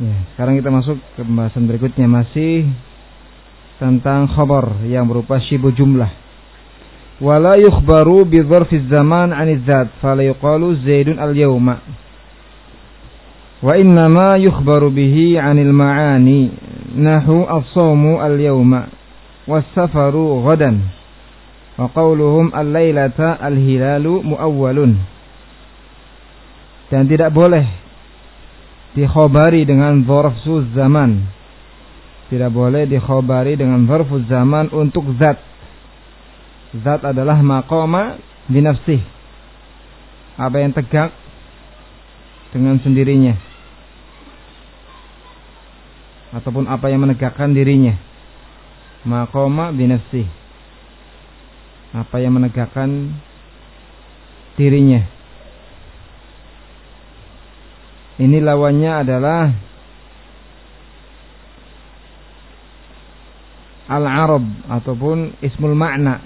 Ya, sekarang kita masuk ke pembahasan berikutnya masih tentang khabar yang berupa syibu jumlah. Wala yukhbaru bi dzarfi zaman 'ani dzat, fala yuqalu Zaidun al-yawma. Wa inna ma yukhbaru bihi 'anil ma'ani nahu as-sawmu al-yawma was-safaru ghadan. Wa qawluhum al-lailata al-hilalu muawwalun. Dan tidak boleh dikhobari dengan zarfu zaman. Tidak boleh dikhobari dengan zarfu zaman untuk zat. Zat adalah maqama binafsih. Apa yang tegak dengan sendirinya. Ataupun apa yang menegakkan dirinya. Maqama binafsih. Apa yang menegakkan dirinya ini lawannya adalah al-arab ataupun ismul makna.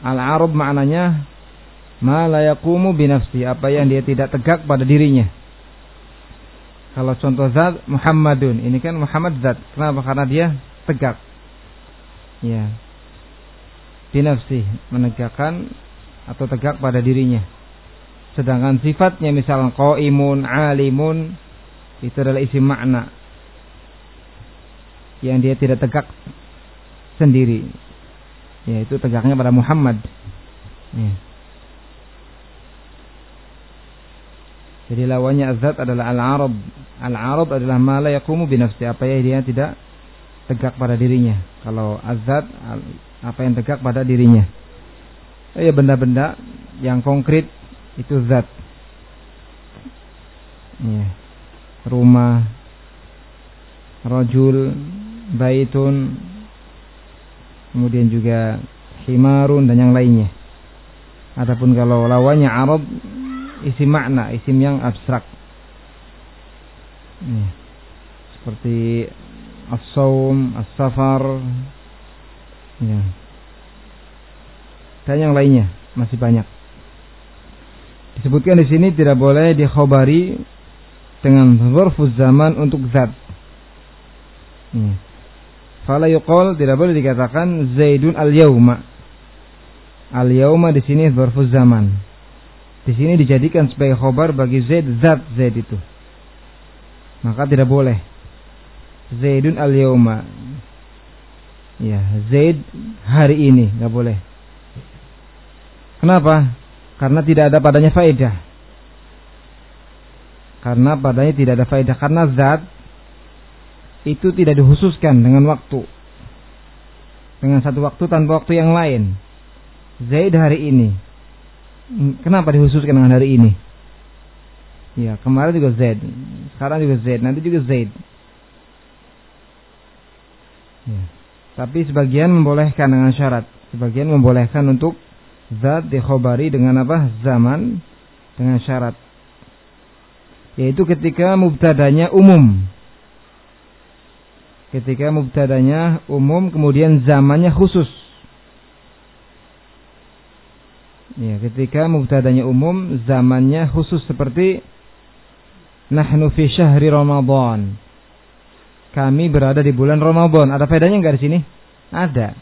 Al-arab maknanya ma la binafsi, apa yang dia tidak tegak pada dirinya. Kalau contoh zat Muhammadun, ini kan Muhammad zat. Kenapa? Karena dia tegak. Ya. Binafsi, menegakkan atau tegak pada dirinya. Sedangkan sifatnya misalnya qaimun, alimun itu adalah isi makna yang dia tidak tegak sendiri. Yaitu tegaknya pada Muhammad. Ya. Jadi lawannya azat adalah al-arab. Al-arab adalah mala yakumu binafsi. Apa yang dia tidak tegak pada dirinya. Kalau azat apa yang tegak pada dirinya. Ya benda-benda yang konkret itu zat ya. rumah rojul baitun kemudian juga himarun dan yang lainnya Adapun kalau lawannya Arab isi makna, isim yang abstrak. Ya. Seperti as-saum, as-safar, ya. Dan yang lainnya masih banyak. Disebutkan di sini tidak boleh dikhobari dengan dzarfuz zaman untuk zat. Hmm. Fala yuqal tidak boleh dikatakan Zaidun al-yauma. Al-yauma di sini dzarfuz zaman. Di sini dijadikan sebagai khobar bagi Zaid zat Zaid itu. Maka tidak boleh. Zaidun al-yauma. Ya, Zaid hari ini nggak boleh. Kenapa? Karena tidak ada padanya faedah. Karena padanya tidak ada faedah karena zat itu tidak dikhususkan dengan waktu. Dengan satu waktu tanpa waktu yang lain. Zaid hari ini. Kenapa dikhususkan dengan hari ini? Ya, kemarin juga Z. Sekarang juga Z, nanti juga Z. Ya. Tapi sebagian membolehkan dengan syarat. Sebagian membolehkan untuk zat dikhobari dengan apa? Zaman dengan syarat. Yaitu ketika mubtadanya umum. Ketika mubtadanya umum kemudian zamannya khusus. Ya, ketika mubtadanya umum, zamannya khusus seperti nahnu fi syahri Ramadan. Kami berada di bulan Ramadan. Ada faedahnya enggak di sini? Ada.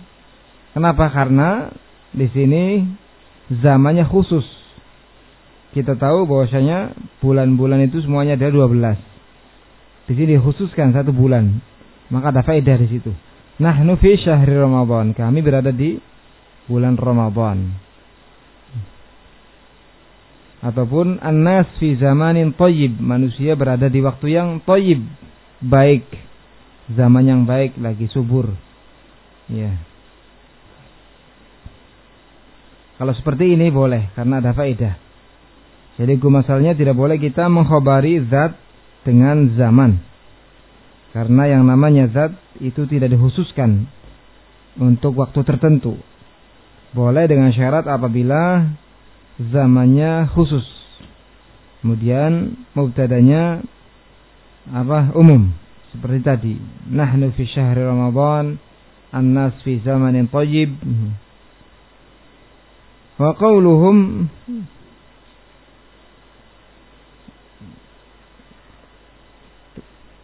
Kenapa? Karena di sini zamannya khusus. Kita tahu bahwasanya bulan-bulan itu semuanya ada 12. Di sini dikhususkan satu bulan. Maka ada faedah di situ. Nahnu fi syahri Ramadan. Kami berada di bulan Ramadan. Ataupun an-nas fi zamanin thayyib. Manusia berada di waktu yang thayyib, baik. Zaman yang baik lagi subur. Ya. Kalau seperti ini boleh karena ada faedah. Jadi masalahnya tidak boleh kita menghobari zat dengan zaman. Karena yang namanya zat itu tidak dikhususkan untuk waktu tertentu. Boleh dengan syarat apabila zamannya khusus. Kemudian mubtadanya apa umum seperti tadi. Nahnu fi syahri Ramadan, an-nas fi zamanin thayyib. Wa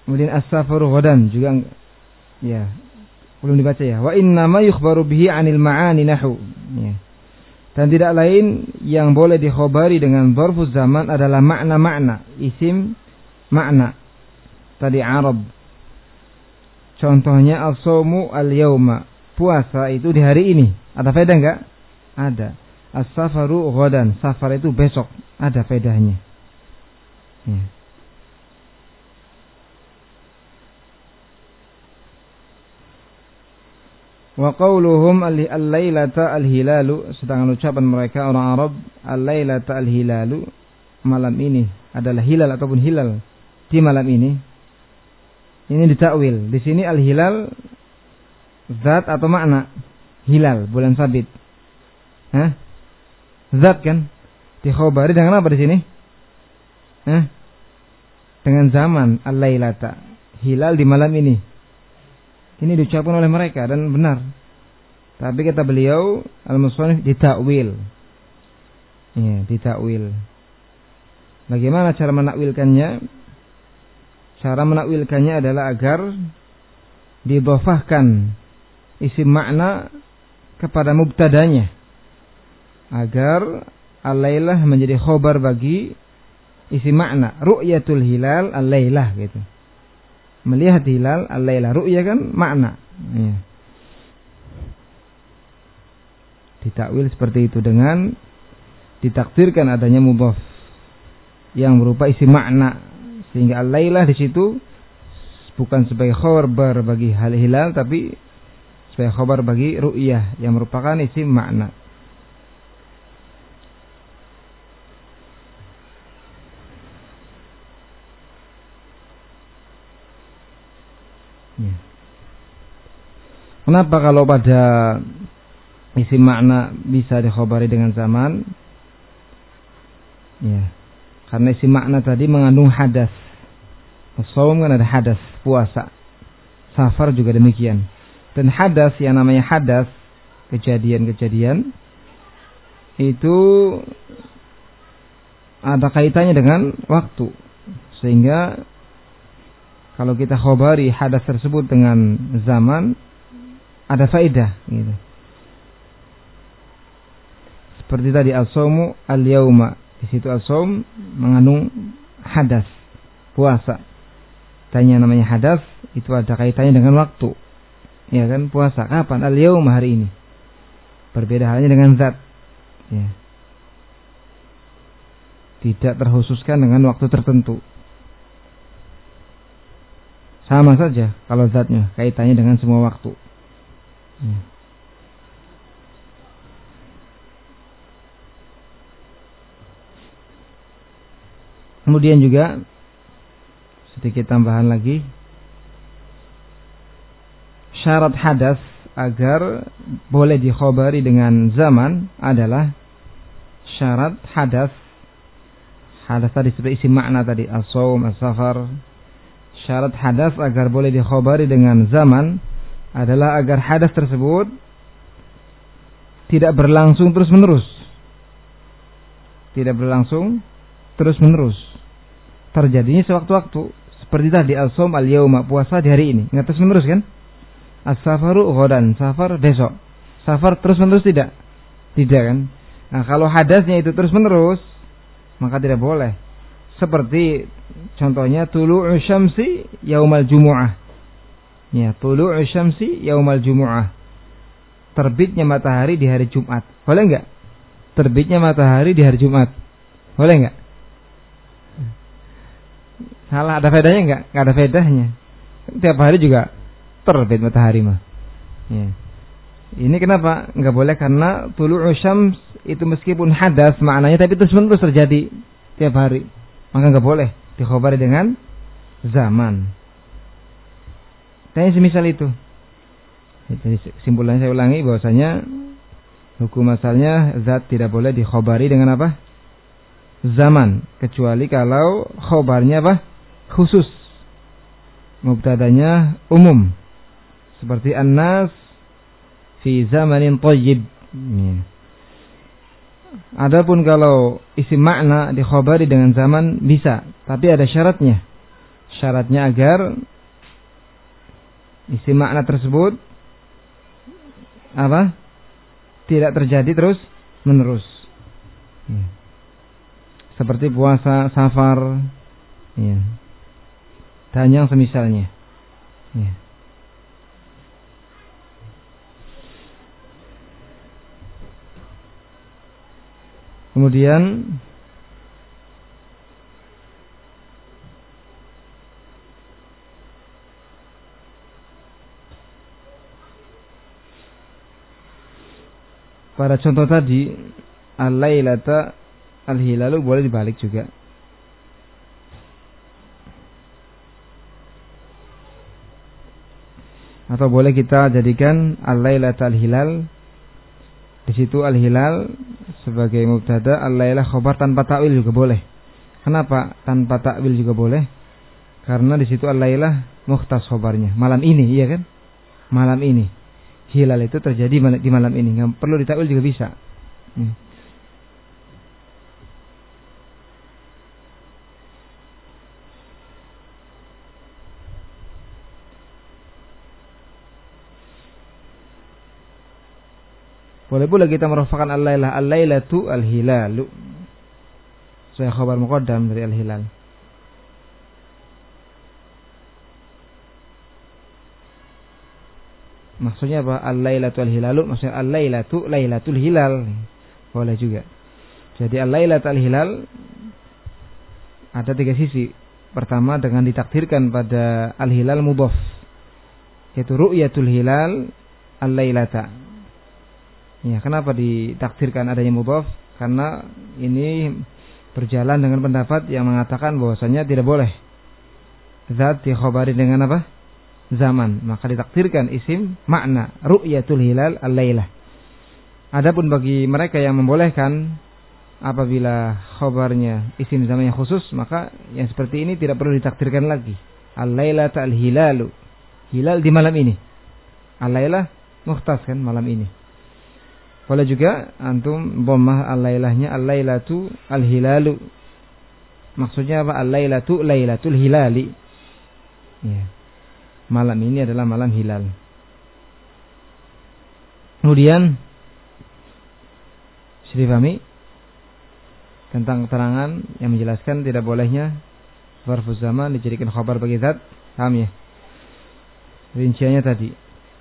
Kemudian as-safaru ghadan juga ya belum dibaca ya. Wa inna ma yukhbaru bihi 'anil ma'ani nahu. Ya. Dan tidak lain yang boleh dikhobari dengan dorfus zaman adalah makna-makna, isim makna. Tadi Arab. Contohnya as-somu al-yauma. Puasa itu di hari ini. Ada faedah enggak? Ada. As-safaru ghadan. Safar itu besok. Ada faedahnya. Ya. Wa qawluhum al-lailata al-hilalu sedangkan ucapan mereka orang Arab al-lailata al-hilalu malam ini adalah hilal ataupun hilal di malam ini ini ditakwil di sini al-hilal zat atau makna hilal bulan sabit Hah? Zat kan dikhobari dengan apa di sini Hah? dengan zaman al-lailata hilal di malam ini ini diucapkan oleh mereka dan benar. Tapi kata beliau al-musannif ditakwil. Ya, ditakwil. Bagaimana cara menakwilkannya? Cara menakwilkannya adalah agar didofahkan isi makna kepada mubtadanya agar al-lailah menjadi khobar bagi isi makna. Ru'yatul hilal al-lailah gitu. Melihat hilal al-laila ru'ya kan makna. Ya. ditakwil seperti itu dengan ditakdirkan adanya mudhaf yang berupa isi makna. Sehingga al-laila di situ bukan sebagai khabar bagi hal hilal tapi sebagai khabar bagi ru'yah yang merupakan isi makna Kenapa kalau pada isi makna bisa dikhobari dengan zaman? Ya. Karena isi makna tadi mengandung hadas. Saum kan ada hadas, puasa. Safar juga demikian. Dan hadas yang namanya hadas, kejadian-kejadian itu ada kaitannya dengan waktu. Sehingga kalau kita khobari hadas tersebut dengan zaman ada faedah gitu. Seperti tadi asomu al-yauma. Di situ asom mengandung hadas, puasa. Tanya namanya hadas itu ada kaitannya dengan waktu. Ya kan puasa kapan? Al-yauma hari ini. Berbeda halnya dengan zat. Ya. Tidak terkhususkan dengan waktu tertentu. Sama saja kalau zatnya kaitannya dengan semua waktu. Hmm. Kemudian juga sedikit tambahan lagi. Syarat hadas agar boleh dikhobari dengan zaman adalah syarat hadas. Hadas tadi sebagai isi makna tadi as-saum as-safar. Syarat hadas agar boleh dikhobari dengan zaman adalah agar hadas tersebut tidak berlangsung terus menerus. Tidak berlangsung terus menerus. Terjadinya sewaktu-waktu. Seperti tadi al-som al-yauma puasa di hari ini. Nggak terus menerus kan? As-safaru ghodan. Safar besok. Safar terus menerus tidak? Tidak kan? Nah kalau hadasnya itu terus menerus. Maka tidak boleh seperti contohnya tulu'u syamsi yaumal jumu'ah. Ya, tulu'u syamsi yaumal jumu'ah. Terbitnya matahari di hari Jumat. Boleh enggak? Terbitnya matahari di hari Jumat. Boleh enggak? Salah ada faedahnya enggak? Enggak ada faedahnya. Tiap hari juga terbit matahari mah. Ya. Ini kenapa? Enggak boleh karena tulu'u syams itu meskipun hadas maknanya tapi terus menerus terjadi tiap hari maka nggak boleh dikhobari dengan zaman. Tanya semisal itu. Jadi simpulannya saya ulangi bahwasanya hukum asalnya zat tidak boleh dikhobari dengan apa? Zaman, kecuali kalau khobarnya apa? Khusus. Mubtadanya umum. Seperti an-nas fi zamanin thayyib. Ya. Adapun kalau isi makna dikhobari dengan zaman bisa, tapi ada syaratnya. Syaratnya agar isi makna tersebut apa? Tidak terjadi terus menerus. Ya. Seperti puasa safar, ya. dan yang semisalnya. Ya. Kemudian pada contoh tadi al-lailata al-hilalu boleh dibalik juga. Atau boleh kita jadikan al-lailata al-hilal di situ al-hilal sebagai mubtada, al-lailah khobar tanpa takwil juga boleh. Kenapa tanpa takwil juga boleh? Karena di situ al-lailah mukhtas khobarnya. Malam ini, iya kan? Malam ini hilal itu terjadi di malam ini. Nggak perlu ditakwil juga bisa. Hmm. Boleh pula kita merupakan al-lailah al-lailatu al-hilalu. Saya khabar muqaddam dari al-hilal. Maksudnya apa? Al-lailatul hilalu maksudnya al-lailatu lailatul hilal. Boleh juga. Jadi al-lailatul hilal ada tiga sisi. Pertama dengan ditakdirkan pada al-hilal mudhaf. Yaitu ru'yatul hilal al-lailata. Ya, kenapa ditakdirkan adanya mudhaf? Karena ini berjalan dengan pendapat yang mengatakan bahwasanya tidak boleh zat dikhobari dengan apa? Zaman. Maka ditakdirkan isim makna ru'yatul hilal al-lailah. Adapun bagi mereka yang membolehkan apabila khobarnya isim zaman yang khusus maka yang seperti ini tidak perlu ditakdirkan lagi. Al-lailah al-hilalu. Hilal di malam ini. Al-lailah muhtas kan malam ini. Boleh juga antum bommah al-lailahnya al-lailatu al-hilalu. Maksudnya apa? Al-lailatu lailatul hilali. Ya malam ini adalah malam hilal. Kemudian sudah dipahami tentang keterangan yang menjelaskan tidak bolehnya zarfuz zaman dijadikan khabar bagi zat. Paham ya? Rinciannya tadi.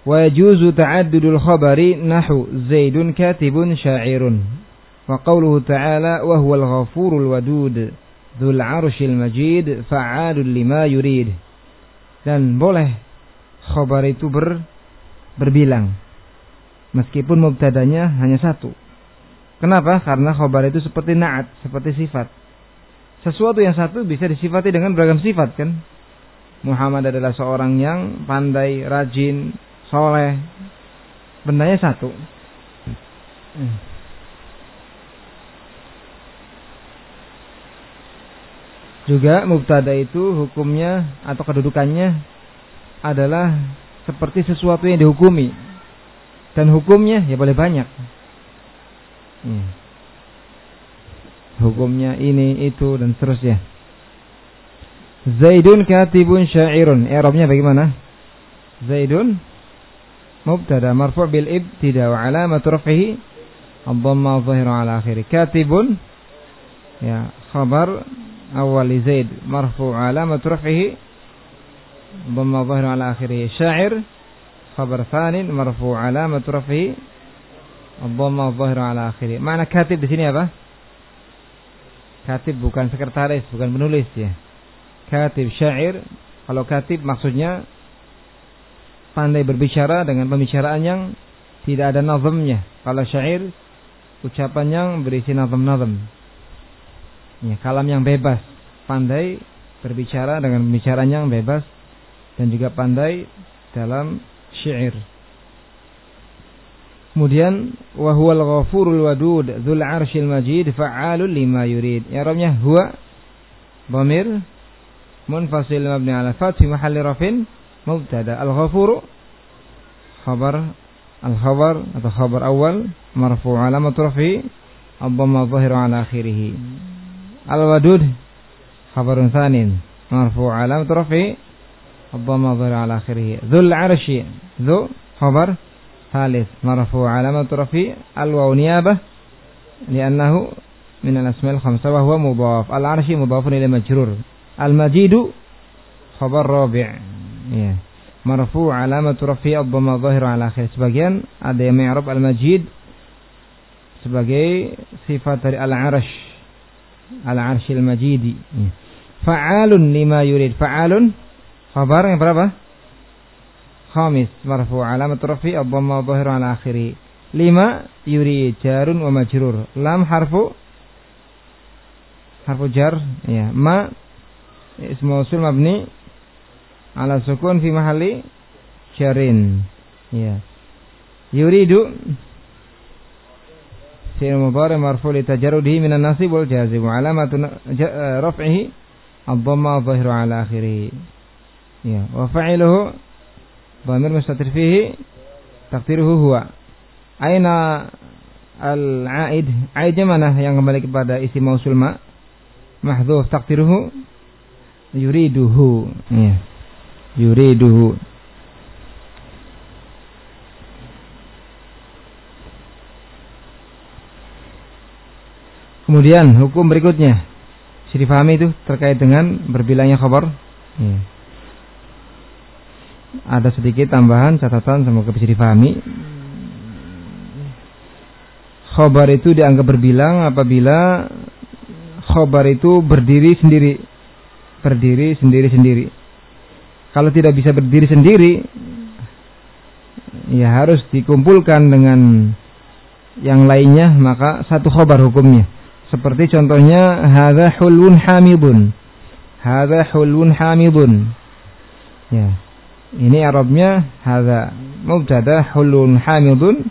Wa yajuzu ta'addudul khabari nahu Zaidun katibun syairun. Wa qawluhu ta'ala wa huwal ghafurul wadud dzul 'arsyil majid fa'alul lima yurid dan boleh khobar itu ber, berbilang meskipun mubtadanya hanya satu. Kenapa? Karena khobar itu seperti naat, seperti sifat. Sesuatu yang satu bisa disifati dengan beragam sifat kan? Muhammad adalah seorang yang pandai, rajin, soleh. Bendanya satu. Hmm. Juga mubtada itu hukumnya atau kedudukannya adalah seperti sesuatu yang dihukumi. Dan hukumnya ya boleh banyak. Hmm. Hukumnya ini, itu dan seterusnya. Zaidun katibun syairun. I'rabnya bagaimana? Zaidun mubtada marfu' bil ibtida wa alamat raf'ihi ad-dhamma dhahira ala akhirih. Katibun ya khabar awal Zaid marfu alamat raf'ihi dhamma dhahir ala akhirih. Syair khabar thanin marfu alamat raf'ihi dhamma dhahir ala akhirih. Mana katib di sini apa? Bukan sekretaris bukan penulis ya. Katib syair. Kalau katib maksudnya pandai berbicara dengan pembicaraan yang tidak ada nazamnya. Kalau syair ucapan yang berisi nazam-nazam ya, kalam yang bebas, pandai berbicara dengan pembicaraan yang bebas dan juga pandai dalam syair. Kemudian wa huwal ghafurul wadud dzul arsyil majid fa'alul lima yurid. Ya Arabnya huwa dhamir munfasil mabni ala fath fi mahalli rafin mubtada. Al-ghafuru khabar al-khabar atau khabar awal marfu' alamat rafi ad-dhamma dhahiru ala akhirih. Al-wadud khabarun tsanin marfu alam rafi الضمة ظهر على آخره ذو العرش ذو خبر ثالث مرفوع علامة رفيع الواو نيابة لأنه من الأسماء الخمسة وهو مضاف العرش مضاف إلى مجرور المجيد خبر رابع yeah. marfu alamat rafi ad-dhamma zahir ala akhir sebagian ada yang mi'rab al-majid sebagai sifat dari al-arsh al-arshil majidi. Fa'alun lima yurid. Fa'alun. Khabar yang berapa? Khamis. Marfu alamat rafi. Ad-dhamma zahir ala akhir lima yurid. Jarun wa majrur. Lam harfu. Harfu jar. Ya. Ma. Ismu usul mabni. Ala sukun fi mahalli. Jarin. Ya. Yuridu fi'il mudhari marfu li tajarrudihi min an-nasib wal jazim alamatu raf'ihi ad-dhamma dhahiru ala akhirih ya wa fa'iluhu dhamir mustatir fihi taqdiruhu huwa. Aina al-aid aid mana? Yang kembali kepada isi mausul ma mahdhuf taqdiruhu yuriduhu. Ya yuriduhu Kemudian hukum berikutnya bisa difahami itu terkait dengan berbilangnya khabar. Ya. Ada sedikit tambahan catatan semoga bisa difahami. Khabar itu dianggap berbilang apabila khabar itu berdiri sendiri. Berdiri sendiri-sendiri. Kalau tidak bisa berdiri sendiri, ya harus dikumpulkan dengan yang lainnya, maka satu khobar hukumnya. Seperti contohnya, hadza hulun hamidun. Hadza hulun hamidun. Ya. Ini Arabnya hadza mubtada hulun hamidun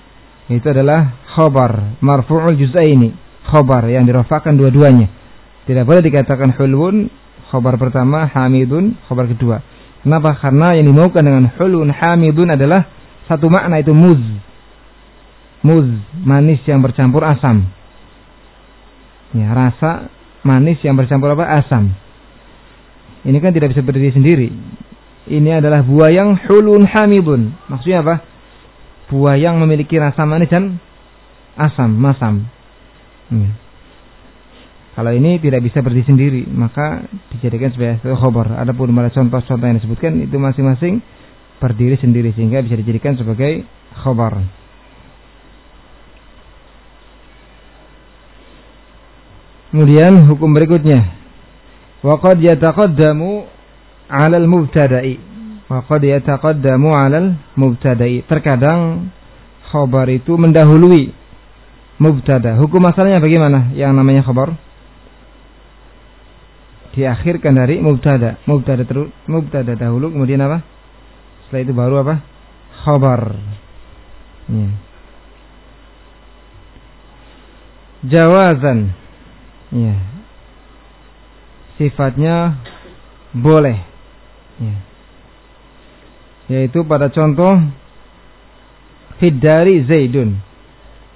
itu adalah khobar marfu'ul juz'aini khobar yang dirafakan dua-duanya tidak boleh dikatakan hulun khobar pertama hamidun khobar kedua Kenapa? Karena yang dimaukan dengan hulun hamidun adalah satu makna itu muz. Muz, manis yang bercampur asam. Ya, rasa manis yang bercampur apa? Asam. Ini kan tidak bisa berdiri sendiri. Ini adalah buah yang hulun hamidun. Maksudnya apa? Buah yang memiliki rasa manis dan asam, masam. Ya. Kalau ini tidak bisa berdiri sendiri, maka dijadikan sebagai khobar. Adapun pada contoh-contoh yang disebutkan itu masing-masing berdiri sendiri sehingga bisa dijadikan sebagai khobar. Kemudian hukum berikutnya. Waqad yataqaddamu 'ala al-mubtada'i. Waqad yataqaddamu 'ala al-mubtada'i. Terkadang khobar itu mendahului mubtada. Hukum asalnya bagaimana yang namanya khobar? diakhirkan dari mubtada. Mubtada terus mubtada dahulu kemudian apa? Setelah itu baru apa? Khabar. Ya. Jawazan. Ya. Sifatnya boleh. Ya. Yaitu pada contoh Fiddari Zaidun.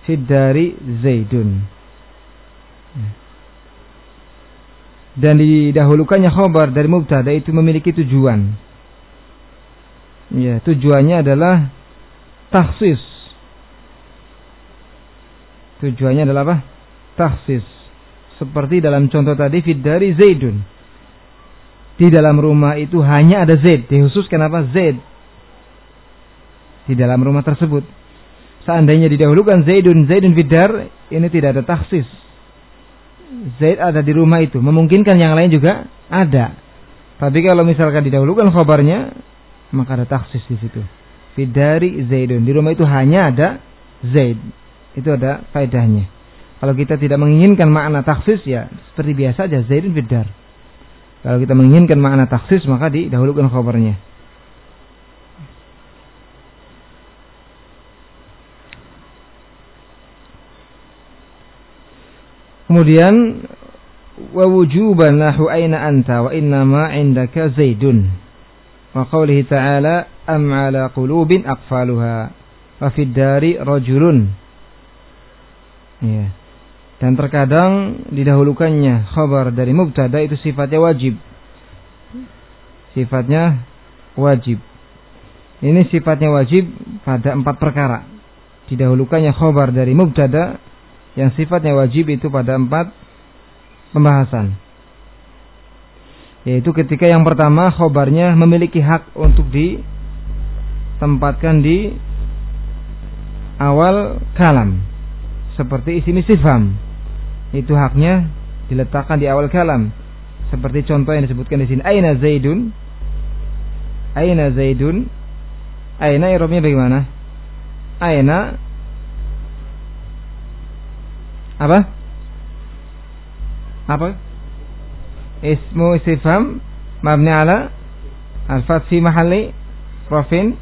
Fiddari Zaidun. Ya dan didahulukannya khobar dari mubtada itu memiliki tujuan. Ya, tujuannya adalah taksis. Tujuannya adalah apa? Taksis. Seperti dalam contoh tadi dari Zaidun. Di dalam rumah itu hanya ada Zaid, dikhususkan apa? Zaid. Di dalam rumah tersebut. Seandainya didahulukan Zaidun, Zaidun Fidar, ini tidak ada taksis Zaid ada di rumah itu. Memungkinkan yang lain juga ada. Tapi kalau misalkan didahulukan khabarnya, maka ada taksis di situ. Fidari Zaidun. Di rumah itu hanya ada Zaid. Itu ada faedahnya. Kalau kita tidak menginginkan makna taksis ya seperti biasa aja Zaidun Fidar. Kalau kita menginginkan makna taksis maka didahulukan khabarnya. Kemudian wa wujuban lahu aina anta wa inna ma indaka zaidun. Wa qawlihi ta'ala am ala qulubin aqfaluha wa fid dari rajulun. Ya. Dan terkadang didahulukannya khabar dari mubtada itu sifatnya wajib. sifatnya wajib. Ini sifatnya wajib pada empat perkara. Didahulukannya khobar dari mubtada yang sifatnya wajib itu pada empat pembahasan. Yaitu ketika yang pertama khobarnya memiliki hak untuk ditempatkan di awal kalam. Seperti isim istifham. Itu haknya diletakkan di awal kalam. Seperti contoh yang disebutkan di sini. Aina Zaidun. Aina Zaidun. Aina irobnya bagaimana? Aina apa? Apa? Ismu istifham mabni ala al-fath fi mahalli rafin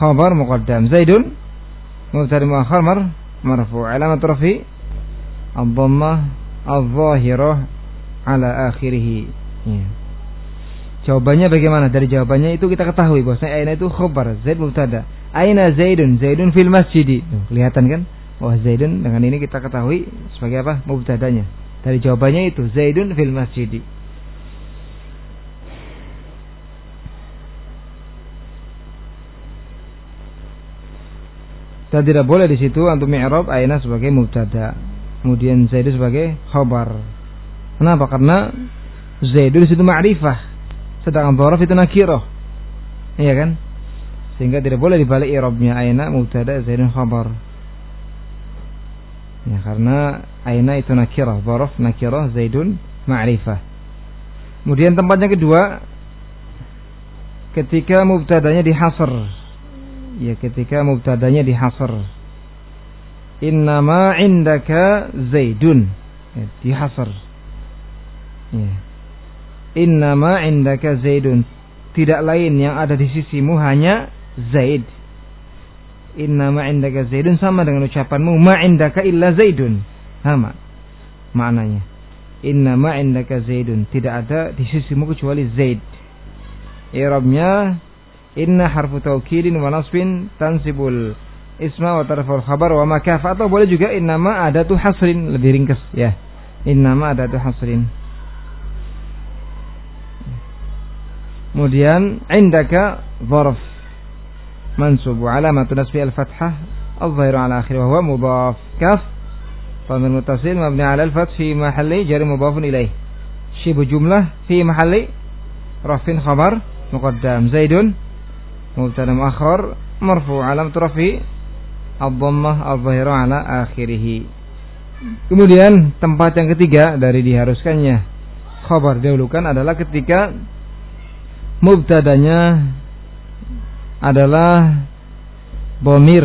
khabar muqaddam. Zaidun mubtada muakhar mar marfu. Alamat rafi ad-dhammah adh-dhahirah ala akhirih. Ya. Jawabannya bagaimana? Dari jawabannya itu kita ketahui bahwasanya aina itu khabar, Zaid mubtada. Aina Zaidun? Zaidun fil masjid. Kelihatan kan? Wah Zaidun dengan ini kita ketahui sebagai apa? Mubtadanya. Dari jawabannya itu Zaidun fil masjid. Dan tidak boleh di situ untuk mi'rab aina sebagai mubtada. Kemudian Zaidun sebagai khabar. Kenapa? Karena Zaidun di situ ma'rifah. Sedangkan dhorof itu nakirah. Iya kan? Sehingga tidak boleh dibalik i'rabnya aina mubtada Zaidun khabar. Ya, karena aina itu nakirah, dhorof nakirah, zaidun ma'rifah. Kemudian tempatnya kedua ketika mubtadanya dihasr. Ya, ketika mubtadanya dihasr. Innama indaka zaidun. Ya, dihasr. Ya. Innama indaka zaidun. Tidak lain yang ada di sisimu hanya Zaid Inna ma indaka Zaidun sama dengan ucapanmu ma indaka illa Zaidun. Sama maknanya. Inna ma indaka Zaidun. Tidak ada di sisimu kecuali Zaid. I'rabnya inna harfu taukidin wa nasbin tansibul isma wa tarful khabar wa makaf atau boleh juga inna ma ada tu hasrin lebih ringkas ya. Inna ma ada tu hasrin. Kemudian indaka zarf منصوب وعلامة نصبه الفتحة الظاهر على آخره وهو مضاف كف ضمير متصل مبني على الفتح في محل جر مضاف إليه شبه جملة في محل رفع خبر مقدم زيد مبتدا مؤخر مرفوع علامة رفعه Abdullah al-zahiru ala akhirih. Kemudian tempat yang ketiga dari diharuskannya khabar dahulukan adalah ketika mubtadanya adalah bomir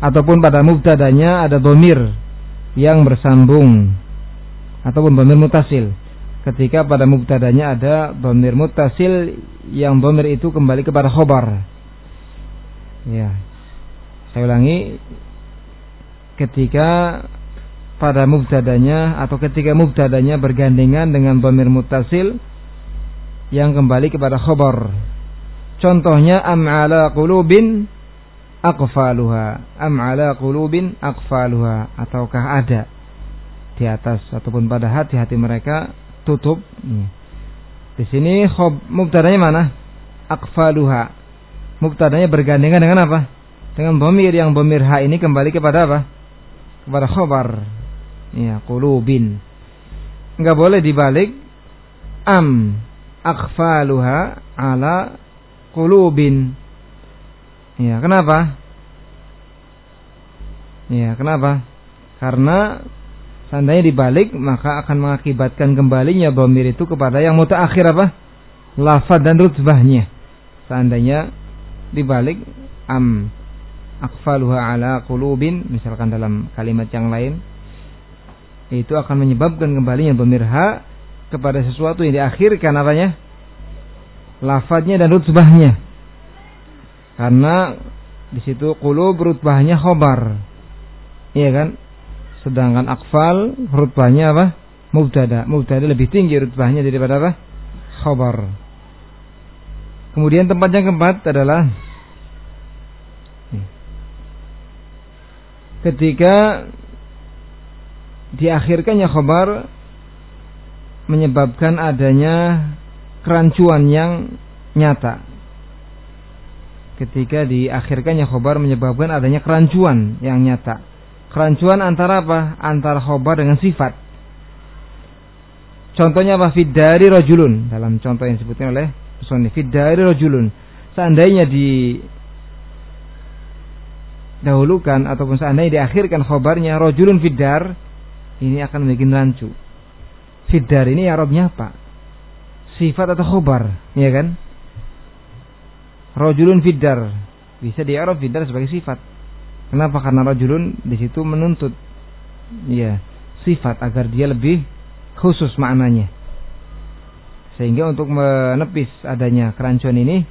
ataupun pada mubtadanya ada bomir yang bersambung. Ataupun bomir mutasil. Ketika pada mubtadanya ada bomir mutasil yang bomir itu kembali kepada khobar ya saya ulangi ketika pada mubtadanya atau ketika mubtadanya bergandengan dengan bomir mutasil yang kembali kepada khobar Contohnya am ala qulubin aqfaluha. Am ala qulubin aqfaluha ataukah ada di atas ataupun pada hati-hati mereka tutup. Di sini khob mubtadanya mana? Aqfaluha. Mubtadanya bergandengan dengan apa? Dengan bomir yang bomir ha ini kembali kepada apa? Kepada khobar. Ya, qulubin. Enggak boleh dibalik am akfaluha ala qulubin. Ya, kenapa? Ya, kenapa? Karena seandainya dibalik maka akan mengakibatkan kembalinya bomir itu kepada yang mutaakhir apa? Lafaz dan rutbahnya. Seandainya dibalik am akfaluha ala qulubin misalkan dalam kalimat yang lain itu akan menyebabkan kembalinya bomir ha kepada sesuatu yang diakhirkan apanya? lafadznya dan rutbahnya. Karena di situ qulub rutbahnya khobar. Iya kan? Sedangkan akfal rutbahnya apa? Mubtada. Mubtada lebih tinggi rutbahnya daripada apa? Khobar. Kemudian tempat yang keempat adalah ketika diakhirkannya khobar menyebabkan adanya kerancuan yang nyata. Ketika diakhirkannya khobar menyebabkan adanya kerancuan yang nyata. Kerancuan antara apa? Antara khobar dengan sifat. Contohnya apa? Fiddari rojulun. Dalam contoh yang disebutkan oleh Sony. Fiddari rojulun. Seandainya di dahulukan ataupun seandainya diakhirkan khobarnya rojulun fiddar ini akan membuat rancu. Fiddar ini Arabnya apa? Sifat atau khobar, ya kan? Rojulun fiddar bisa di Arab fiddar sebagai sifat. Kenapa? Karena rojulun di situ menuntut, ya sifat agar dia lebih khusus maknanya. Sehingga untuk menepis adanya kerancuan ini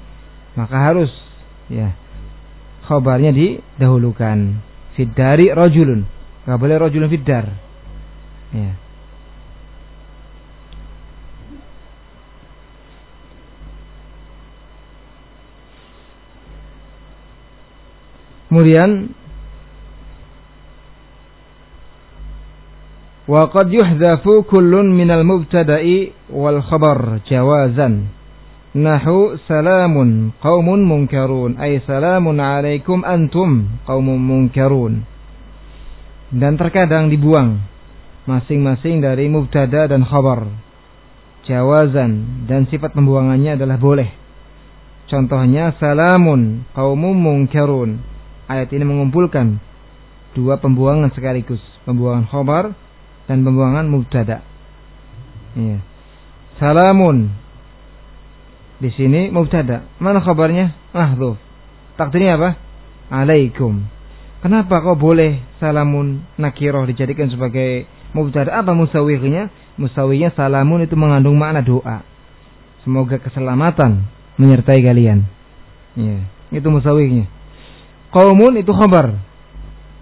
maka harus ya khobarnya didahulukan. Fidari rojulun. nggak boleh rojulun fidar. Ya. Kemudian wa qad yuhdhafu kullun minal mubtada'i wal khabar jawazan Nahu salamun qaumun munkarun. Ay salamun alaikum antum qaumun munkarun. Dan terkadang dibuang masing-masing dari mubtada dan khabar. Jawazan dan sifat pembuangannya adalah boleh. Contohnya salamun qaumun munkarun. Ayat ini mengumpulkan dua pembuangan sekaligus. Pembuangan khabar dan pembuangan mubtada. Ya. salamun di sini mubtada. Mana kabarnya? Mahdhuf. Takdirnya apa? Alaikum. Kenapa kok boleh salamun nakiroh dijadikan sebagai mubtada? Apa musawirnya? Musawirnya salamun itu mengandung makna doa. Semoga keselamatan menyertai kalian. Ya, itu musawirnya. Qaumun itu khabar.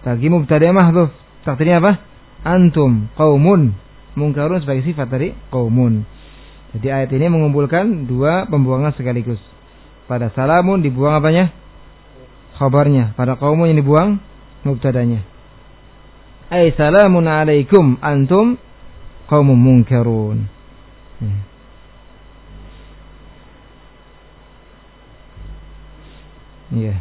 Bagi mubtada mahdhuf. Takdirnya apa? Antum qaumun. Mungkarun sebagai sifat dari qaumun. Jadi ayat ini mengumpulkan dua pembuangan sekaligus. Pada salamun dibuang apanya? Khabarnya. Pada kaumun yang dibuang mubtadanya. Ay salamun alaikum antum qaumun munkarun. Iya. Yeah.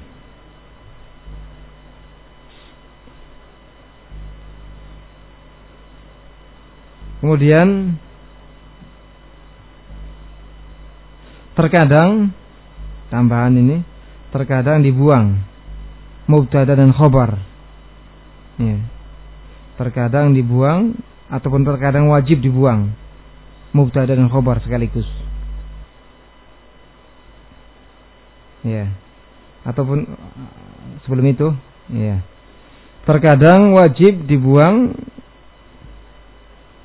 Kemudian terkadang tambahan ini terkadang dibuang. Mubtada dan khobar. Ya. terkadang dibuang ataupun terkadang wajib dibuang. Mubtada dan khobar sekaligus. Ya ataupun sebelum itu ya terkadang wajib dibuang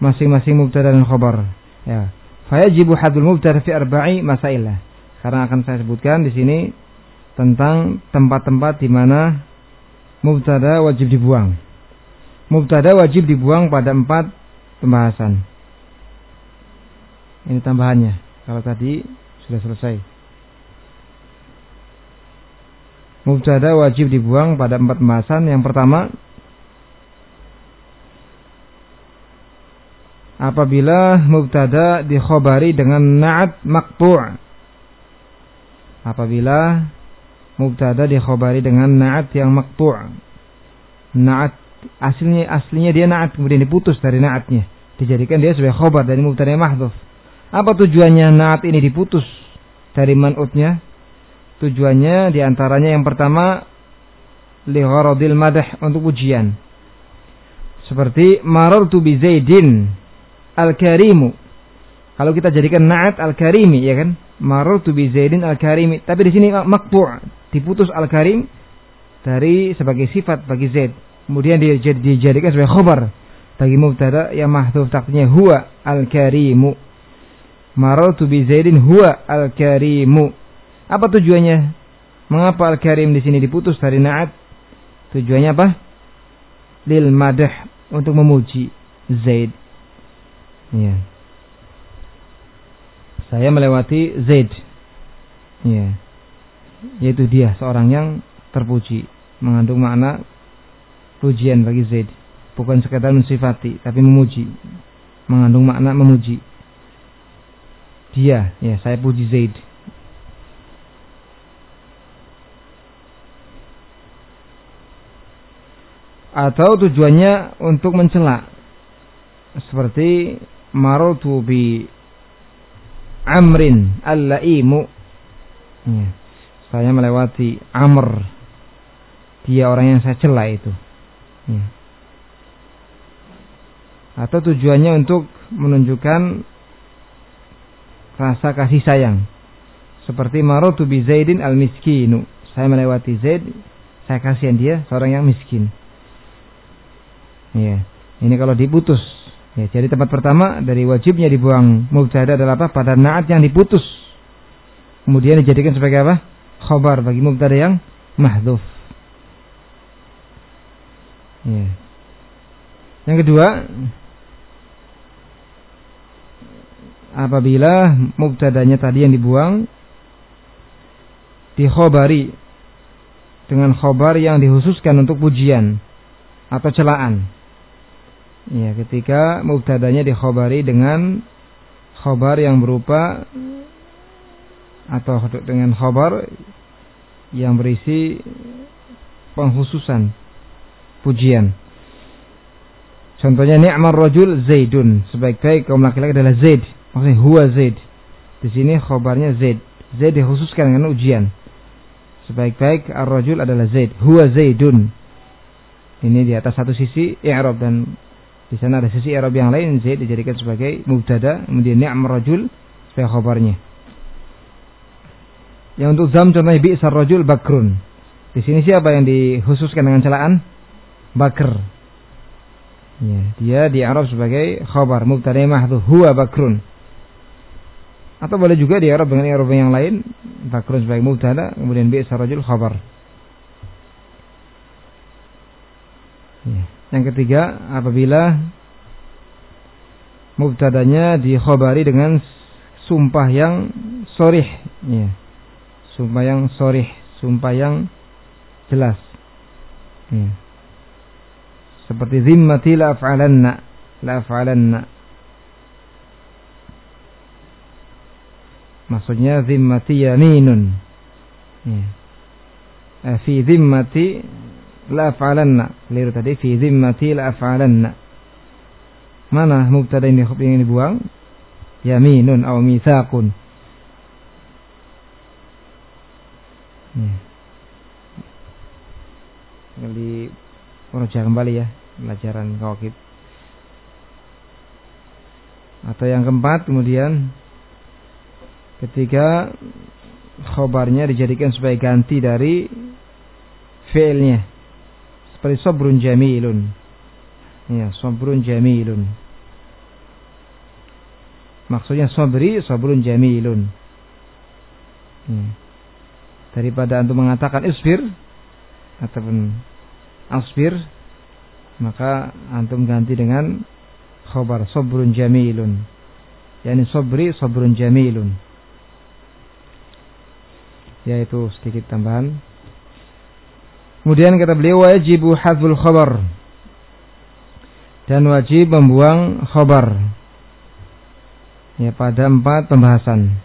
masing-masing mubtada dan khobar. Ya fayajibu hadul mubtada fi arba'i masailah. Karena akan saya sebutkan di sini tentang tempat-tempat di mana mubtada wajib dibuang. Mubtada wajib dibuang pada empat pembahasan. Ini tambahannya. Kalau tadi sudah selesai. Mubtada wajib dibuang pada empat pembahasan. Yang pertama, apabila mubtada dikhobari dengan na'at maqtu' apabila mubtada dikhobari dengan na'at yang maqtu' na'at aslinya aslinya dia na'at kemudian diputus dari na'atnya. Dijadikan dia sebagai khobar dari mubtada mahdhuf. Apa tujuannya na'at ini diputus dari man'utnya? Tujuannya di antaranya yang pertama li gharadil madah untuk ujian. Seperti marartu bi zaidin al-karimu. Kalau kita jadikan na'at al-karimi ya kan? Marartu bi Zaidin al-karimi. Tapi di sini maqtu' diputus al-karim dari sebagai sifat bagi Zaid. Kemudian dia dijadikan sebagai khobar bagi mubtada yang mahdhuf takdirnya huwa al-karimu. Marartu bi Zaidin huwa al-karimu. Apa tujuannya? Mengapa al-karim di sini diputus dari na'at? Tujuannya apa? Lil madah untuk memuji Zaid. Ya. Saya melewati Zaid. Ya. Yaitu dia seorang yang terpuji, mengandung makna pujian bagi Zaid. Bukan sekadar mensifati, tapi memuji. Mengandung makna memuji. dia ya saya puji Zaid atau tujuannya untuk mencela seperti marotu bi amrin al-laimu ya, saya melewati Amr dia orang yang saya cela itu ya. atau tujuannya untuk menunjukkan rasa kasih sayang seperti marotu bi Zaidin al-miskinu saya melewati Zaid saya kasihan dia seorang yang miskin Ya. Ini kalau diputus. Ya, jadi tempat pertama dari wajibnya dibuang mubtada adalah apa? Pada naat yang diputus. Kemudian dijadikan sebagai apa? Khobar bagi mubtada yang mahdhuf. Ya. Yang kedua, apabila mubtadanya tadi yang dibuang dikhobari dengan khobar yang dihususkan untuk pujian atau celaan Ya, ketika mubtadanya dikhobari dengan khobar yang berupa atau dengan khobar yang berisi penghususan pujian. Contohnya ni'mar rajul Zaidun. Sebaik-baik kaum laki-laki adalah Zaid. Maksudnya huwa Zaid. Di sini khobarnya Zaid. Zaid dikhususkan dengan ujian. Sebaik-baik ar-rajul adalah Zaid. Huwa Zaidun. Ini di atas satu sisi i'rab dan di sana ada sisi Arab yang lain Zaid dijadikan sebagai mubtada, kemudian ni'am rajul sebagai khabarnya. Yang untuk zam contohnya bi'sar rajul bakrun. Di sini siapa yang dikhususkan dengan celaan? Bakr. Ya, dia di Arab sebagai khabar mubtada mahdhu huwa bakrun. Atau boleh juga di Arab dengan Arab yang lain bakrun sebagai mubtada kemudian bi'sar rajul khabar. Ya. Yang ketiga, apabila mubtadanya dikhobari dengan sumpah yang sorih, ya. sumpah yang sorih, sumpah yang jelas. Ya. Seperti zimmati la af'alanna, la af'alanna. Maksudnya zimmati yaminun. Ya. Fi zimmati la af'alanna. Keliru tadi fi zimmati la af'alanna. Mana mubtada ini yang dibuang? Yaminun atau mitsaqun. Ya. Kali merujuk kembali ya pelajaran kawakib. Atau yang keempat kemudian ketika khobarnya dijadikan sebagai ganti dari fi'ilnya seperti sabrun jamilun. Ya, sabrun jamilun. Maksudnya sabri sabrun jamilun. Ya. Daripada antum mengatakan isbir ataupun asbir maka antum ganti dengan khobar sabrun jamilun. Yani sabri sabrun jamilun. Yaitu sedikit tambahan Kemudian kata beliau wajib hadzul khabar. Dan wajib membuang khabar. Ya pada empat pembahasan.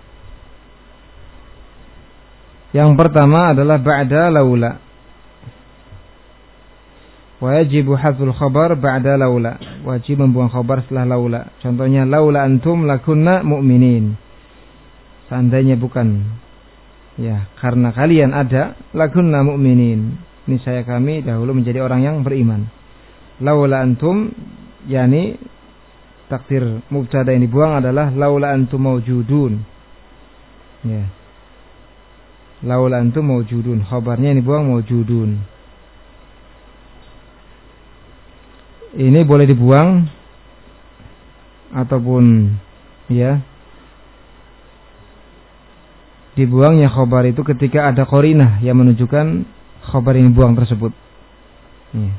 Yang pertama adalah ba'da laula. Wajib hadzul khabar ba'da laula. Wajib membuang khabar setelah laula. Contohnya laula antum lakunna mu'minin. Seandainya bukan ya karena kalian ada lakunna mu'minin niscaya kami dahulu menjadi orang yang beriman. Laula antum yani takdir mubtada yang dibuang adalah laula antum maujudun. Ya. Laula antum maujudun. Khabarnya yang dibuang maujudun. Ini boleh dibuang ataupun ya dibuangnya khobar itu ketika ada korinah yang menunjukkan khabar yang buang tersebut. Ya.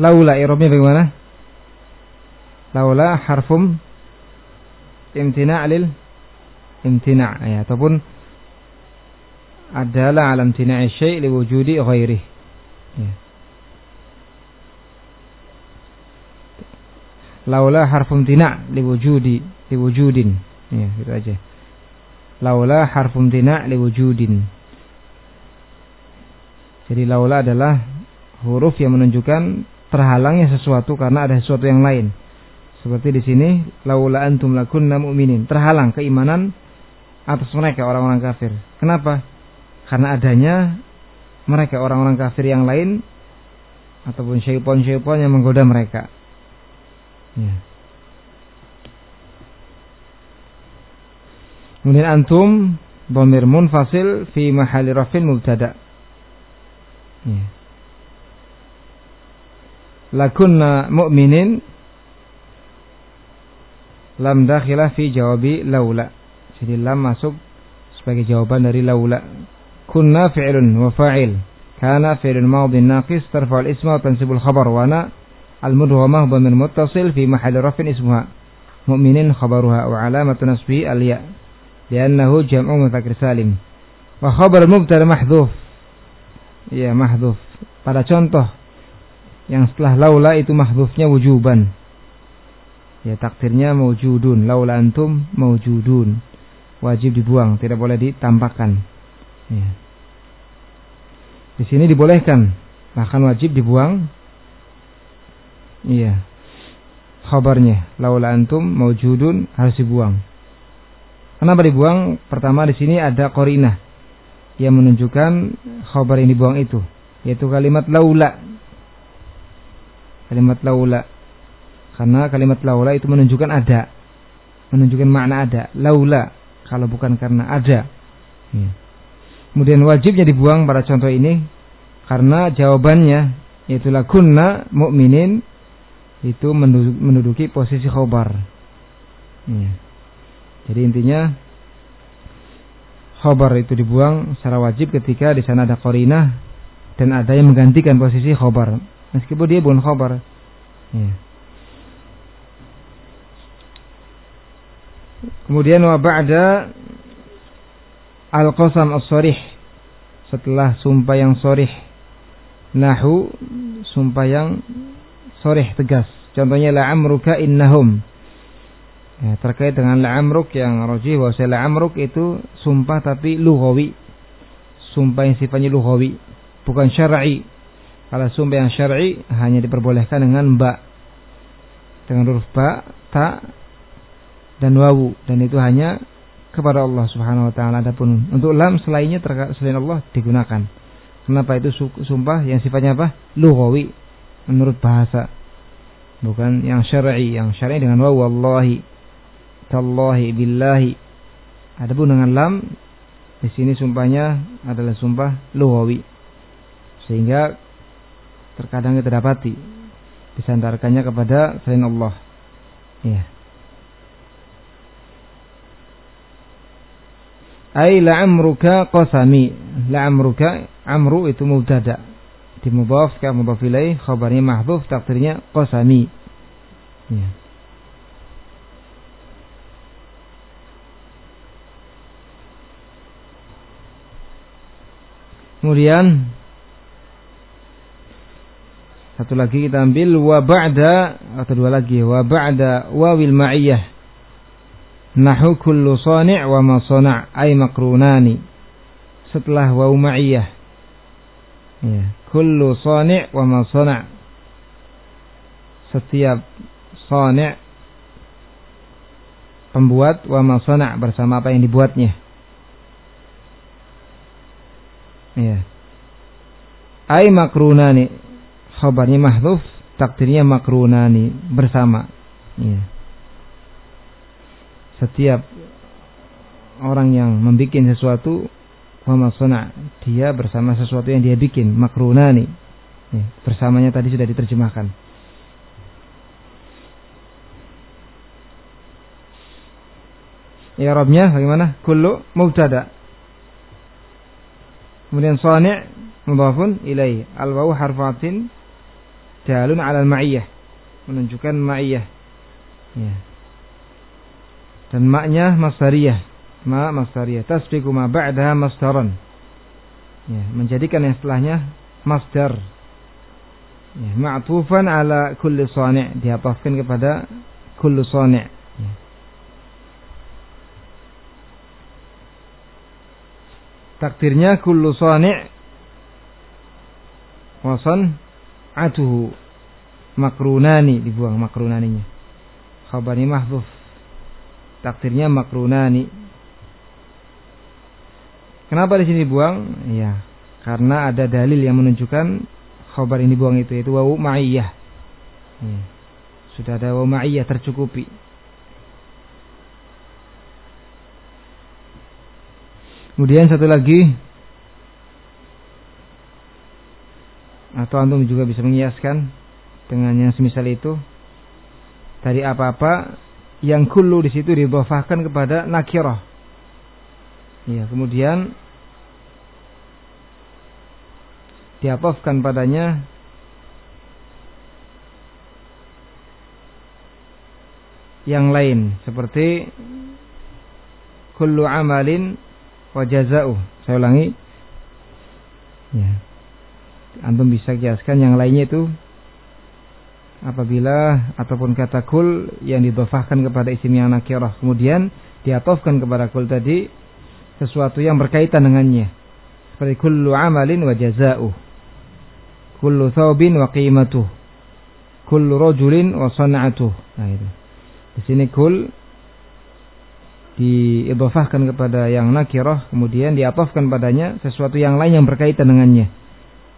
Laula irobnya bagaimana? Laula harfum imtina' lil imtina' ya ataupun adalah alam tina'i syai' liwujudi ghairi. Ya. Laula harfum tina liwujudi liwujudin. Ya, gitu aja. Laula harfum tina liwujudin. Jadi laula adalah huruf yang menunjukkan terhalangnya sesuatu karena ada sesuatu yang lain. Seperti di sini laula antum lakunna mu'minin. Terhalang keimanan atas mereka orang-orang kafir. Kenapa? Karena adanya mereka orang-orang kafir yang lain ataupun syaitan-syaitan yang menggoda mereka. Ya. Kemudian antum dhamir munfasil fi mahali rafin mubtada. Ya. Lakunna mu'minin lam dakhilah fi jawabi laula. Jadi lam masuk sebagai jawaban dari laula. Kunna fi'lun wa fa'il. Kana fi'lun madin naqis tarfa'ul isma wa tansibul khabar wa ana al-mudghamah dhamir muttasil fi mahall rafin ismuha. Mu'minin khabaruha wa alamatu nasbi al-ya. Liannahu jam'u mudzakkar salim. Wa khabar mubtada mahdhuf. Ya, mahdhuf. Pada contoh yang setelah laula itu mahdhufnya wujuban ya takdirnya maujudun laula antum maujudun wajib dibuang tidak boleh ditampakkan ya. di sini dibolehkan bahkan wajib dibuang iya khabarnya laula antum maujudun harus dibuang kenapa dibuang pertama di sini ada korinah yang menunjukkan khabar yang dibuang itu yaitu kalimat laula kalimat laula karena kalimat laula itu menunjukkan ada. Menunjukkan makna ada. Laula. Kalau bukan karena ada. Ya. Kemudian wajibnya dibuang pada contoh ini. Karena jawabannya. Yaitu kunna mu'minin. Itu menduduki posisi khobar. Ya. Jadi intinya. Khobar itu dibuang secara wajib ketika di sana ada korinah. Dan ada yang menggantikan posisi khobar. Meskipun dia bukan khobar. Ya. Kemudian wa ba'da al-qasam as-sarih setelah sumpah yang sorih nahu sumpah yang sorih tegas. Contohnya la amruka innahum. Ya, terkait dengan la amruk yang rojih bahwa la amruk itu sumpah tapi lughawi. Sumpah yang sifatnya lughawi bukan syar'i. Kalau sumpah yang syar'i hanya diperbolehkan dengan ba. Dengan huruf ba ta dan wawu. Dan itu hanya kepada Allah Subhanahu wa taala. Adapun untuk lam selainnya selain Allah digunakan. Kenapa? Itu sumpah yang sifatnya apa? Lughawi menurut bahasa. Bukan yang syar'i, yang syar'i dengan wawu wallahi tallahi billahi. Adapun dengan lam di sini sumpahnya adalah sumpah lughawi. Sehingga terkadang kita dapati disandarkannya kepada selain Allah. Ya. Ay la'amruka qasami. La'amruka amru itu mubtada. Dimudhaf ke mudhaf ilaih, khabarnya mahdhuf, takdirnya qasami. Ya. Kemudian satu lagi kita ambil wa ba'da atau dua lagi wa ba'da wawil ma'iyah Nahu kullu sani' wa ma sana' ay makrunani. Setelah waw ma'iyah. Ya, kullu sani' wa ma sana' Setiap sani' pembuat wa ma sana' bersama apa yang dibuatnya. Ya. Ay makrunani. Khabarnya mahdhuf, takdirnya makrunani bersama. Ya setiap orang yang membuat sesuatu wa dia bersama sesuatu yang dia bikin makrunani ya, bersamanya tadi sudah diterjemahkan Ya Robnya bagaimana? Kullu mubtada. Kemudian sani' mudhafun ilai. Al-wawu harfatin dalun 'ala al-ma'iyyah. Menunjukkan ma'iyyah. Ya dan maknya masdariyah ma masdariyah tasbiqu ma ba'daha masdaran. Ya menjadikan yang setelahnya masdar. Ya ma'tufan ala kulli sani' kepada kullu sani' takdirnya kullu sani' wasan atuhu. Makrunani dibuang makrunaninya. Khabari mahdhuf. Takdirnya makrunani kenapa di sini buang ya karena ada dalil yang menunjukkan khabar ini buang itu yaitu wawu ma'iyah ya. sudah ada wawu ma'iyah tercukupi kemudian satu lagi atau antum juga bisa mengiaskan dengan yang semisal itu dari apa-apa yang kullu di situ dibawahkan kepada nakirah. Ya, kemudian diapofkan padanya yang lain seperti kullu amalin wa jaza'u. Saya ulangi. Ya antum bisa kiaskan yang lainnya itu apabila ataupun kata kul yang didofahkan kepada isim yang nakirah kemudian diatofkan kepada kul tadi sesuatu yang berkaitan dengannya. Seperti kullu amalin wa jaza'uh kullu thawbin wa qimatuh. Kullu rajulin wa san'atuh nah itu. Di sini kul diidofahkan kepada yang nakirah kemudian diatofkan padanya sesuatu yang lain yang berkaitan dengannya.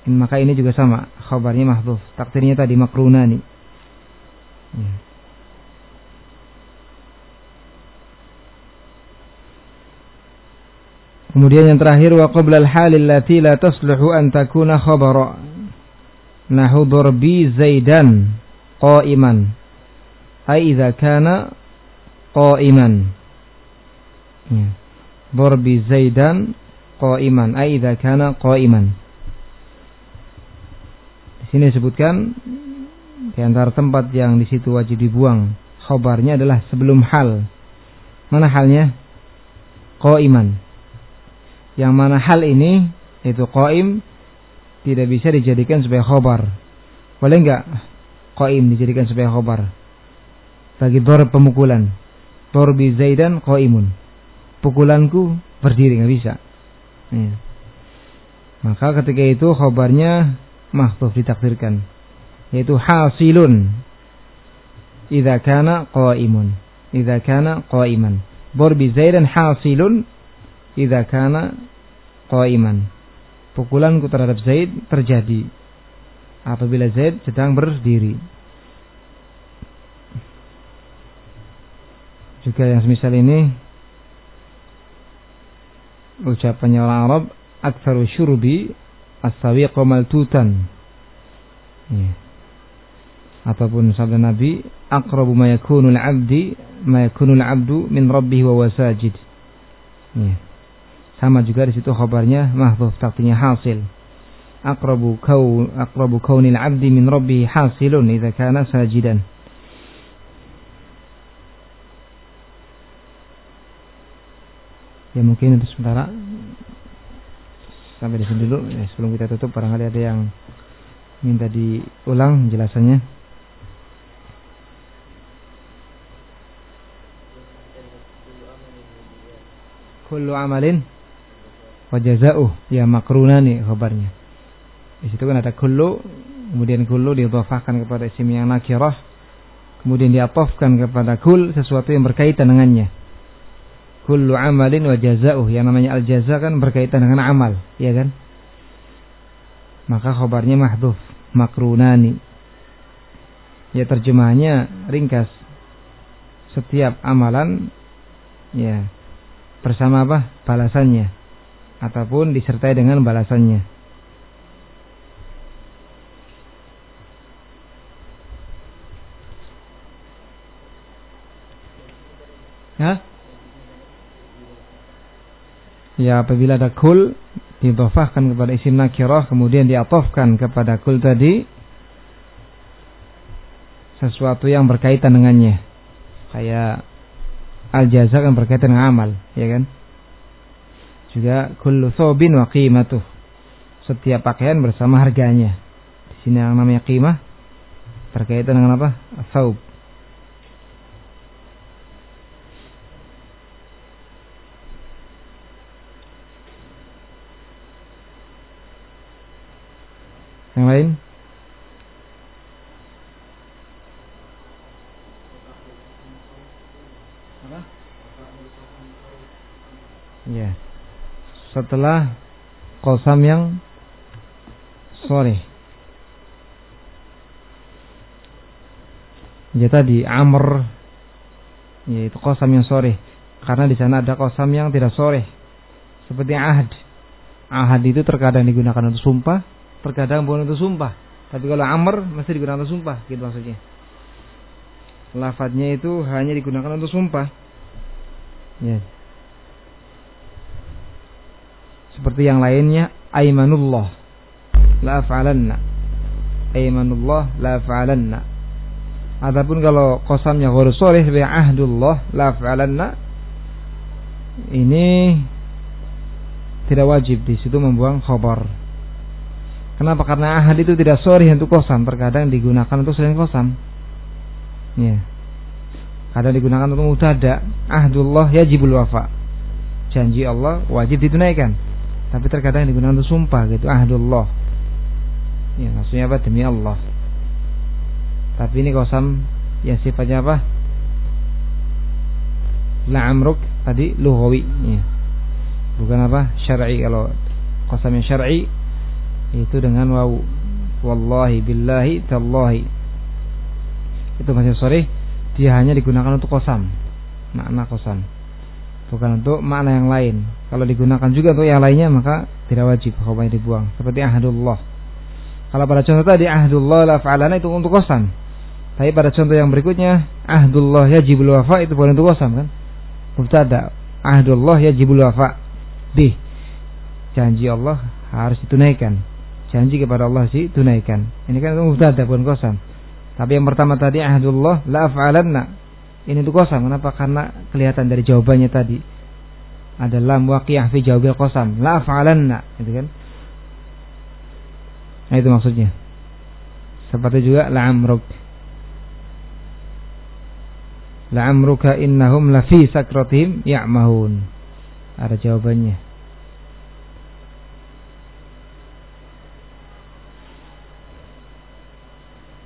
Maka ini juga sama. Khabarnya mahdhuf. Takdirnya tadi makrunani. Ya. Kemudian yang terakhir wa qabla al-hal allati la tasluhu an takuna khabara nahu darbi zaidan qa'iman ay idza kana qa'iman ya. darbi zaidan qa'iman ay idza kana qa'iman sini disebutkan di antara tempat yang di situ wajib dibuang khobarnya adalah sebelum hal. Mana halnya? Qaiman. Yang mana hal ini itu qaim tidak bisa dijadikan sebagai khobar. Boleh enggak qaim dijadikan sebagai khobar? Bagi dor pemukulan. bi Zaidan qaimun. Pukulanku berdiri nggak bisa. Ya. Maka ketika itu khobarnya mahfuz ditakdirkan yaitu hasilun idza kana qaimun idza kana qaiman darbi zaidan hasilun idza kana qaiman pukulanku terhadap Zaid terjadi apabila Zaid sedang berdiri juga yang semisal ini ucapannya orang Arab aktsaru syurbi as-sawiq maltutan. Ya. Ataupun sabda Nabi, aqrabu ma yakunu al-'abdi ma yakunu al-'abdu min rabbih wa wasajid. Ya. Sama juga di situ khabarnya mahfuz takdirnya hasil. Aqrabu kau aqrabu kaunil 'abdi min rabbih hasilun idza kana sajidan. Ya mungkin untuk sementara sampai di sini dulu ya, sebelum kita tutup barangkali ada yang minta diulang jelasannya kullu amalin wa jaza'uh ya makrunani kabarnya di situ kan ada kullu kemudian kullu didhafahkan kepada isim yang nakirah. Kemudian diatofkan kepada kul sesuatu yang berkaitan dengannya. Kullu amalin wa jaza'uh. Yang namanya al jaza kan berkaitan dengan amal ya kan? Maka khobarnya mahdhuf makrunani ya terjemahnya ringkas. Setiap amalan ya bersama apa? Balasannya ataupun disertai dengan balasannya. Hah? ya apabila ada kul didofahkan kepada isim nakirah kemudian diatofkan kepada kul tadi sesuatu yang berkaitan dengannya. Kayak al jaza kan berkaitan dengan amal ya kan juga kullu sobin wa qimatuh. Setiap pakaian bersama harganya. Di sini yang namanya qimah terkait dengan apa? saub Yang lain? Setelah kosam yang sore. Ya tadi amr yaitu kosam yang sore karena di sana ada kosam yang tidak sore seperti ahad. Ahad itu terkadang digunakan untuk sumpah terkadang bukan untuk sumpah. Tapi kalau amr mesti digunakan untuk sumpah gitu maksudnya. Lafadznya itu hanya digunakan untuk sumpah. Ya seperti yang lainnya aimanullah la fa'alanna aimanullah la fa'alanna Adapun kalau kosamnya huruf soreh bi ahdullah la fa'alanna ini tidak wajib di situ membuang khobar. Kenapa? Karena ahad itu tidak sorry untuk kosam, terkadang digunakan untuk selain kosam. Ya. Kadang digunakan untuk mutada. Ahdullah yajibul wafa. Janji Allah wajib ditunaikan. Tapi terkadang digunakan untuk sumpah gitu. Ahdullah. Ya, maksudnya apa? Demi Allah. Tapi ini kosam yang sifatnya apa? La amruk tadi luhawi. Ya. Bukan apa? Syar'i kalau kosam yang syar'i itu dengan wawu. Wallahi billahi tallahi. Itu masih sore dia hanya digunakan untuk kosam. Makna kosam. Bukan untuk makna yang lain. Kalau digunakan juga untuk yang lainnya maka tidak wajib khabarnya dibuang. Seperti ahadullah. Kalau pada contoh tadi ahdullah la fa'alana itu untuk kosam. Tapi pada contoh yang berikutnya ahdullah yajibul wafa itu bukan untuk kosam kan? Mubtada. Ahdullah yajibul wafa. B. Janji Allah harus ditunaikan. Janji kepada Allah sih tunaikan. Ini kan untuk mubtada bukan kosam. Tapi yang pertama tadi ahdullah la fa'alanna. Ini untuk kosam. Kenapa? Karena kelihatan dari jawabannya tadi. Ada lam waqiyah fi jawabil kosam. La fa'alanna. Itu kan? Nah itu maksudnya. Seperti juga la'amruk. La'amruka innahum lafi sakratihim ya'mahun. Ada jawabannya.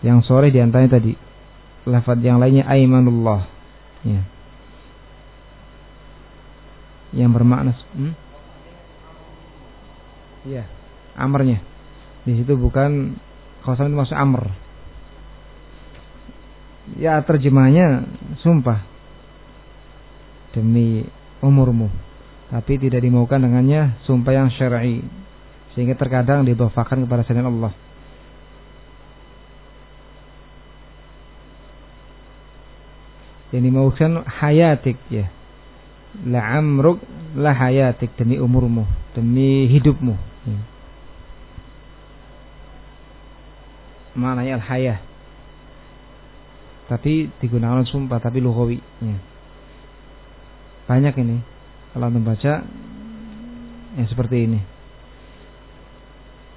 Yang sore di antaranya tadi. Lafad yang lainnya aimanullah. Ya. Yang bermakna hmm? Iya, amarnya. Di situ bukan kosong itu maksud amr. Ya terjemahnya sumpah demi umurmu. Tapi tidak dimaukan dengannya sumpah yang syar'i. Sehingga terkadang didofakan kepada selain Allah. Yang dimaukan hayatik ya. La amruk la hayatik demi umurmu, demi hidupmu. Ya. maknanya al-hayah. Tapi digunakan sumpah tapi lugawi. Ya. Banyak ini kalau membaca yang seperti ini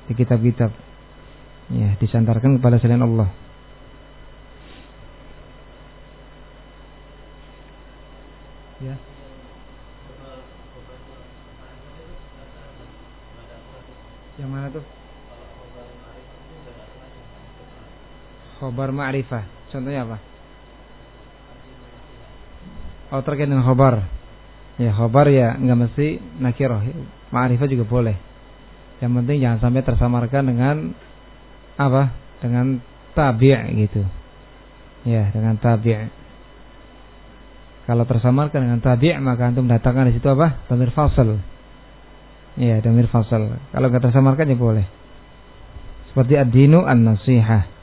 di kitab-kitab ya disantarkan kepada selain Allah. Ya. Yang mana tuh? Khobar ma'rifah. Contohnya apa? Oh terkait dengan khobar. Ya khobar ya nggak mesti nakiroh. Ma'rifah juga boleh. Yang penting jangan sampai tersamarkan dengan apa? Dengan tabi' gitu. Ya dengan tabi'. Kalau tersamarkan dengan tabi' maka antum datangkan di situ apa? Damir fasal. Ya, damir fasal. Kalau nggak tersamarkan ya boleh. Seperti ad-dinu an-nasihah.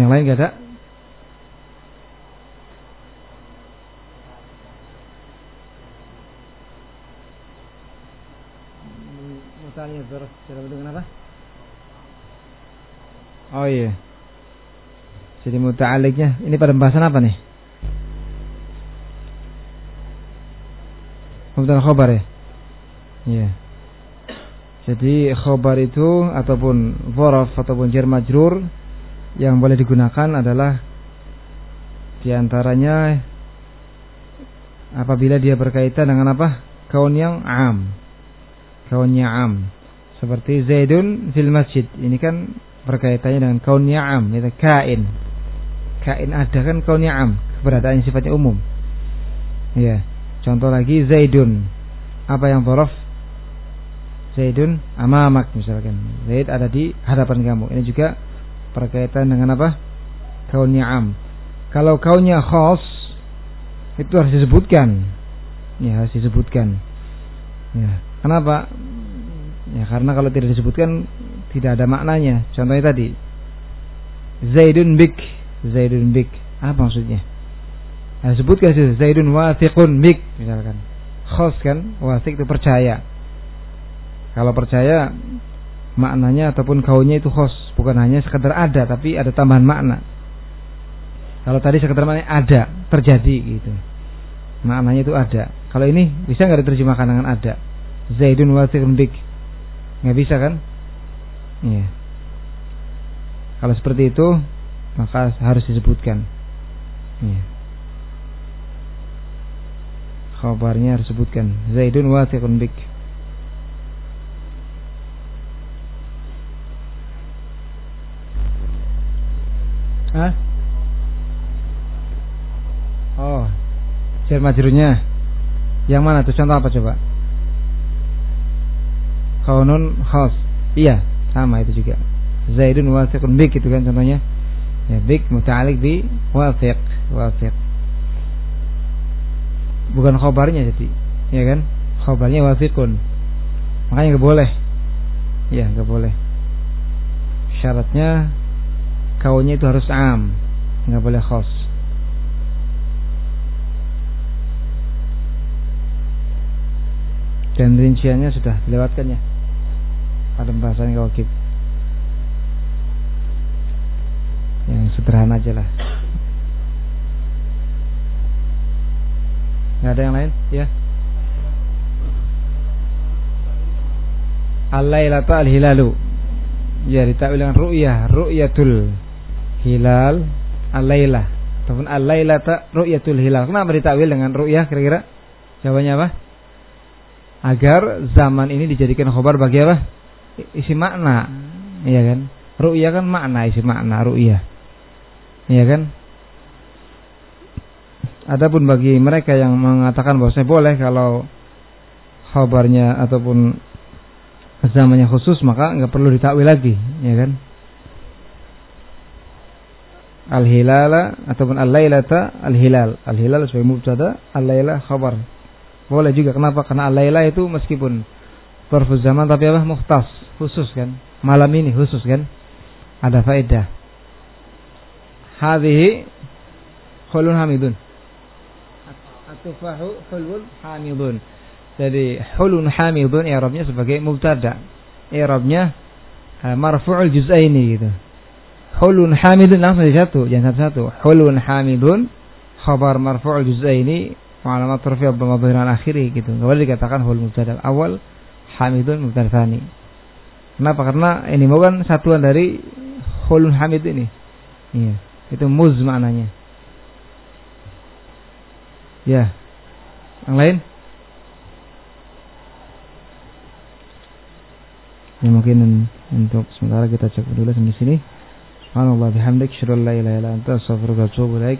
Yang lain gak ada? Mutanya terus cara dengan apa? Oh iya. Jadi muta'aliknya ini pada pembahasan apa nih? Mubtada khobar ya? Iya. Jadi khobar itu ataupun vorof ataupun jar majrur yang boleh digunakan adalah di antaranya apabila dia berkaitan dengan apa kaun yang am kaunnya am Seperti Zaidun fil masjid. Ini kan berkaitannya dengan kaun ni'am, itu kain. Kain ada kan kaun ni'am, keberadaan sifatnya umum. Ya. Contoh lagi Zaidun. Apa yang borof? Zaidun amamak misalkan. Zaid ada di hadapan kamu. Ini juga berkaitan dengan apa? Kaun ni'am. Kalau kaunnya khos itu harus disebutkan. Ya, harus disebutkan. Ya. Kenapa? Ya, karena kalau tidak disebutkan tidak ada maknanya. Contohnya tadi Zaidun bik, Zaidun bik. Apa maksudnya? Nah, sebutkan sih Zaidun wathiqun bik misalkan. Khos kan? Wathiq itu percaya. Kalau percaya maknanya ataupun kaunnya itu khos, bukan hanya sekedar ada tapi ada tambahan makna. Kalau tadi sekedar maknanya ada, terjadi gitu. Maknanya itu ada. Kalau ini bisa nggak diterjemahkan dengan ada? Zaidun wathiqun bik. Nggak bisa kan? Iya. Kalau seperti itu maka harus disebutkan. Iya. Khabarnya harus disebutkan. Zaidun wathiqun bik. Hah? Oh, jar majrurnya. Yang mana tuh contoh apa coba? Kaunun khas. Iya, sama itu juga. Zaidun wathiqun bik itu kan contohnya. Ya, bik muta'alik bi wathiq, wathiq bukan khobarnya jadi ya kan khobarnya wafiqun makanya nggak boleh ya nggak boleh syaratnya kaunnya itu harus am. Nggak boleh khos. Dan rinciannya sudah dilewatkan ya. Pada pembahasan kawakib yang sederhana aja lah. Nggak ada yang lain? Ya. Al-lailata al-hilalu. Ya, ditakwil dengan ru'yah, ru'yatul hilal al-lailah. Ataupun al-lailata ru'yatul hilal. Kenapa ditakwil dengan ru'yah kira-kira? Jawabannya apa? Agar zaman ini dijadikan khobar bagi apa? Isi makna. Iya kan? Ru'yah kan makna, isi makna ru'yah. Iya kan? Adapun bagi mereka yang mengatakan bahwa saya boleh kalau khabarnya ataupun zamannya khusus maka nggak perlu ditakwil lagi, ya kan? Al-hilala ataupun al-lailata al-hilal. Al-hilal sebagai mubtada, al-laila khabar. Boleh juga kenapa? Karena al-laila itu meskipun tarfu zaman tapi apa? muhtas, khusus kan? Malam ini khusus kan? Ada faedah. Hadhihi khulun hamidun tufahu hulun hamidun. Jadi hulun hamidun i'rabnya sebagai mubtada. I'rabnya uh, marfu'ul juz'aini gitu. Hulun hamidun langsung di satu, jangan satu-satu. Hulun hamidun khabar marfu'ul juz'aini alamat rafi' dhamma akhiri gitu. Enggak boleh dikatakan hul mubtada awal hamidun mubtada tsani. Kenapa? Karena ini bukan satuan dari hulun hamid ini. Iya, itu muz maknanya. Ya. Yang lain? Ya mungkin untuk sementara kita cek dulu sampai sini. سبحان الله بحمدك شر الله لا إله إلا أنت أستغفرك وأتوب إليك.